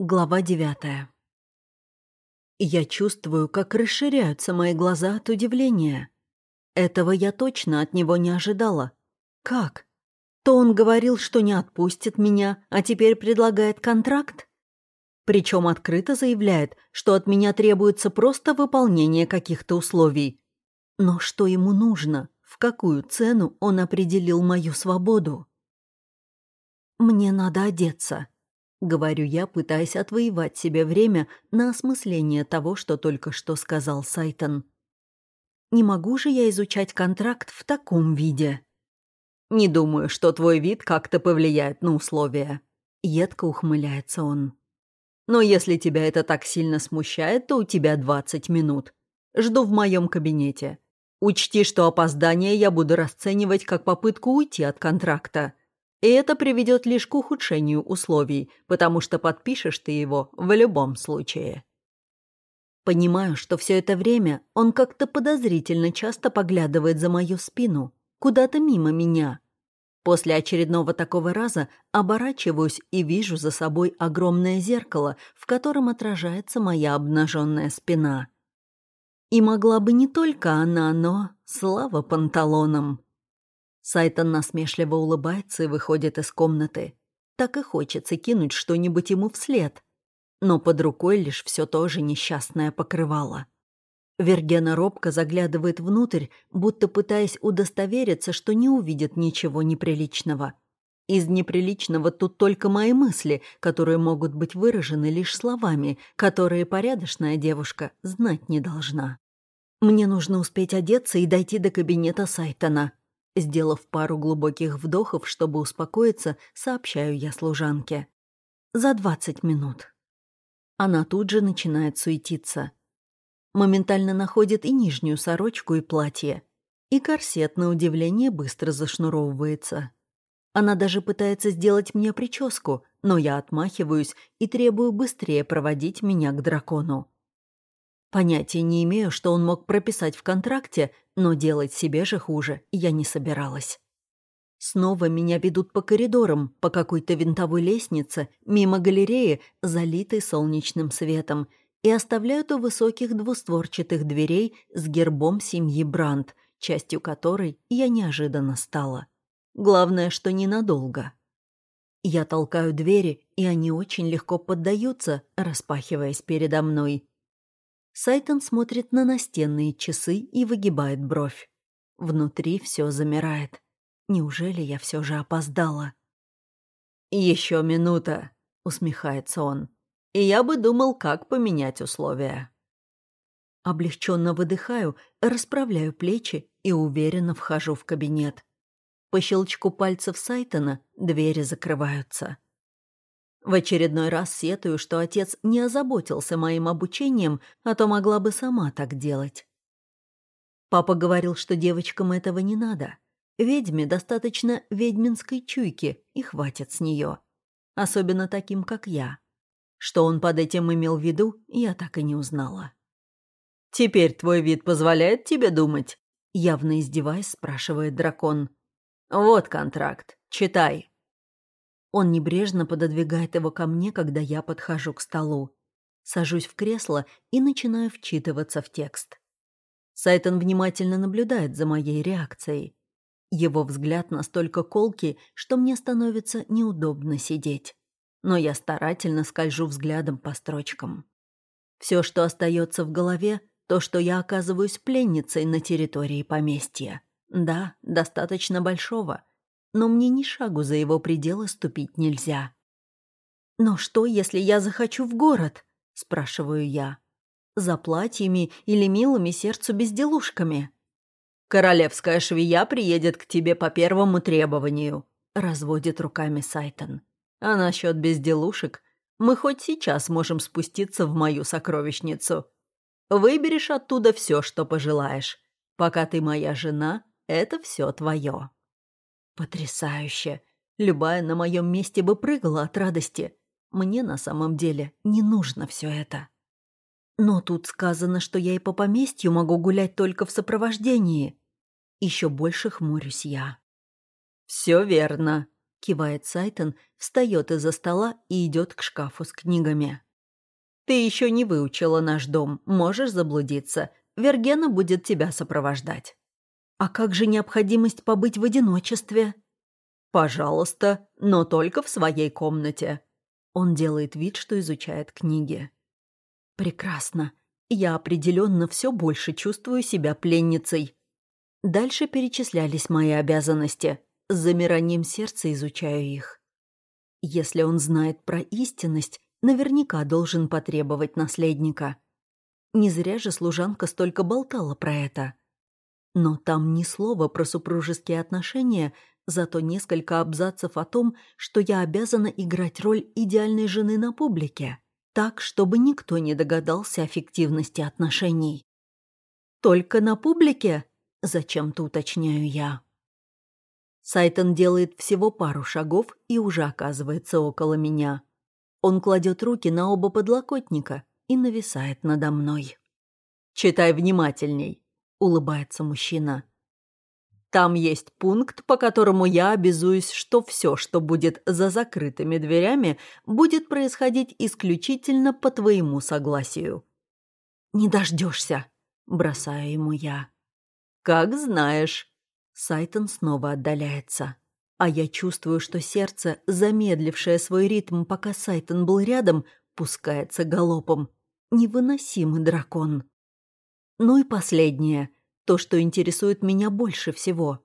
Глава девятая. Я чувствую, как расширяются мои глаза от удивления. Этого я точно от него не ожидала. Как? То он говорил, что не отпустит меня, а теперь предлагает контракт? Причем открыто заявляет, что от меня требуется просто выполнение каких-то условий. Но что ему нужно? В какую цену он определил мою свободу? Мне надо одеться. Говорю я, пытаясь отвоевать себе время на осмысление того, что только что сказал Сайтон. Не могу же я изучать контракт в таком виде. Не думаю, что твой вид как-то повлияет на условия. Едко ухмыляется он. Но если тебя это так сильно смущает, то у тебя 20 минут. Жду в моем кабинете. Учти, что опоздание я буду расценивать как попытку уйти от контракта. И это приведет лишь к ухудшению условий, потому что подпишешь ты его в любом случае. Понимаю, что все это время он как-то подозрительно часто поглядывает за мою спину, куда-то мимо меня. После очередного такого раза оборачиваюсь и вижу за собой огромное зеркало, в котором отражается моя обнаженная спина. И могла бы не только она, но слава панталонам. Сайтон насмешливо улыбается и выходит из комнаты. Так и хочется кинуть что-нибудь ему вслед. Но под рукой лишь все то же несчастное покрывало. Вергена робко заглядывает внутрь, будто пытаясь удостовериться, что не увидит ничего неприличного. Из неприличного тут только мои мысли, которые могут быть выражены лишь словами, которые порядочная девушка знать не должна. Мне нужно успеть одеться и дойти до кабинета Сайтона. Сделав пару глубоких вдохов, чтобы успокоиться, сообщаю я служанке. За двадцать минут. Она тут же начинает суетиться. Моментально находит и нижнюю сорочку, и платье. И корсет, на удивление, быстро зашнуровывается. Она даже пытается сделать мне прическу, но я отмахиваюсь и требую быстрее проводить меня к дракону. Понятия не имею, что он мог прописать в контракте, но делать себе же хуже я не собиралась. Снова меня ведут по коридорам, по какой-то винтовой лестнице, мимо галереи, залитой солнечным светом, и оставляют у высоких двустворчатых дверей с гербом семьи Брандт, частью которой я неожиданно стала. Главное, что ненадолго. Я толкаю двери, и они очень легко поддаются, распахиваясь передо мной. Сайтон смотрит на настенные часы и выгибает бровь. Внутри все замирает. Неужели я все же опоздала? Еще минута, усмехается он. И я бы думал, как поменять условия. Облегченно выдыхаю, расправляю плечи и уверенно вхожу в кабинет. По щелчку пальцев Сайтона двери закрываются. В очередной раз сетую, что отец не озаботился моим обучением, а то могла бы сама так делать. Папа говорил, что девочкам этого не надо. Ведьме достаточно ведьминской чуйки, и хватит с нее. Особенно таким, как я. Что он под этим имел в виду, я так и не узнала. «Теперь твой вид позволяет тебе думать?» Явно издеваясь, спрашивает дракон. «Вот контракт. Читай». Он небрежно пододвигает его ко мне, когда я подхожу к столу. Сажусь в кресло и начинаю вчитываться в текст. Сайтон внимательно наблюдает за моей реакцией. Его взгляд настолько колкий, что мне становится неудобно сидеть. Но я старательно скольжу взглядом по строчкам. Все, что остается в голове, то, что я оказываюсь пленницей на территории поместья. Да, достаточно большого — но мне ни шагу за его пределы ступить нельзя. «Но что, если я захочу в город?» – спрашиваю я. «За платьями или милыми сердцу безделушками?» «Королевская швея приедет к тебе по первому требованию», – разводит руками Сайтон. «А насчет безделушек мы хоть сейчас можем спуститься в мою сокровищницу. Выберешь оттуда все, что пожелаешь. Пока ты моя жена, это все твое». Потрясающе! Любая на моем месте бы прыгала от радости. Мне на самом деле не нужно все это. Но тут сказано, что я и по поместью могу гулять только в сопровождении. Еще больше хмурюсь я. «Все верно», — кивает Сайтон, встает из-за стола и идет к шкафу с книгами. «Ты еще не выучила наш дом, можешь заблудиться. Вергена будет тебя сопровождать». «А как же необходимость побыть в одиночестве?» «Пожалуйста, но только в своей комнате». Он делает вид, что изучает книги. «Прекрасно. Я определенно все больше чувствую себя пленницей». Дальше перечислялись мои обязанности. С замиранием сердца изучаю их. Если он знает про истинность, наверняка должен потребовать наследника. Не зря же служанка столько болтала про это. Но там ни слова про супружеские отношения, зато несколько абзацев о том, что я обязана играть роль идеальной жены на публике, так, чтобы никто не догадался о фиктивности отношений. «Только на публике?» – зачем-то уточняю я. Сайтон делает всего пару шагов и уже оказывается около меня. Он кладет руки на оба подлокотника и нависает надо мной. «Читай внимательней», — улыбается мужчина. «Там есть пункт, по которому я обязуюсь, что все, что будет за закрытыми дверями, будет происходить исключительно по твоему согласию». «Не дождешься», — бросаю ему я. «Как знаешь». Сайтон снова отдаляется. А я чувствую, что сердце, замедлившее свой ритм, пока Сайтон был рядом, пускается галопом. Невыносимый дракон. Ну и последнее. То, что интересует меня больше всего.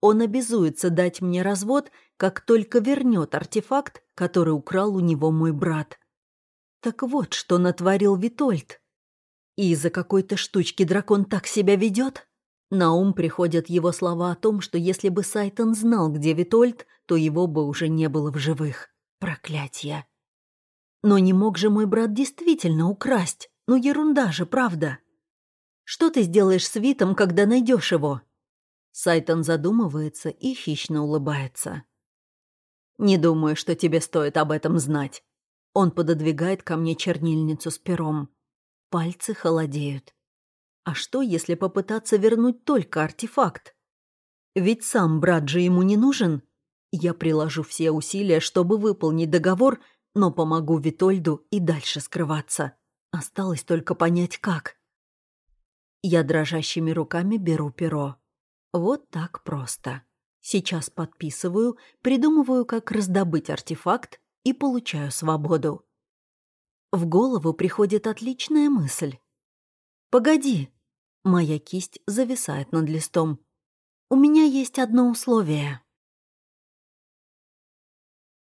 Он обязуется дать мне развод, как только вернет артефакт, который украл у него мой брат. Так вот, что натворил Витольд. И из-за какой-то штучки дракон так себя ведет? На ум приходят его слова о том, что если бы Сайтон знал, где Витольд, то его бы уже не было в живых. Проклятье. Но не мог же мой брат действительно украсть. Ну ерунда же, правда. Что ты сделаешь с Витом, когда найдешь его? Сайтон задумывается и хищно улыбается. «Не думаю, что тебе стоит об этом знать». Он пододвигает ко мне чернильницу с пером. Пальцы холодеют. А что, если попытаться вернуть только артефакт? Ведь сам брат же ему не нужен. Я приложу все усилия, чтобы выполнить договор, но помогу Витольду и дальше скрываться. Осталось только понять, как. Я дрожащими руками беру перо. Вот так просто. Сейчас подписываю, придумываю, как раздобыть артефакт и получаю свободу. В голову приходит отличная мысль. «Погоди, Моя кисть зависает над листом. «У меня есть одно условие».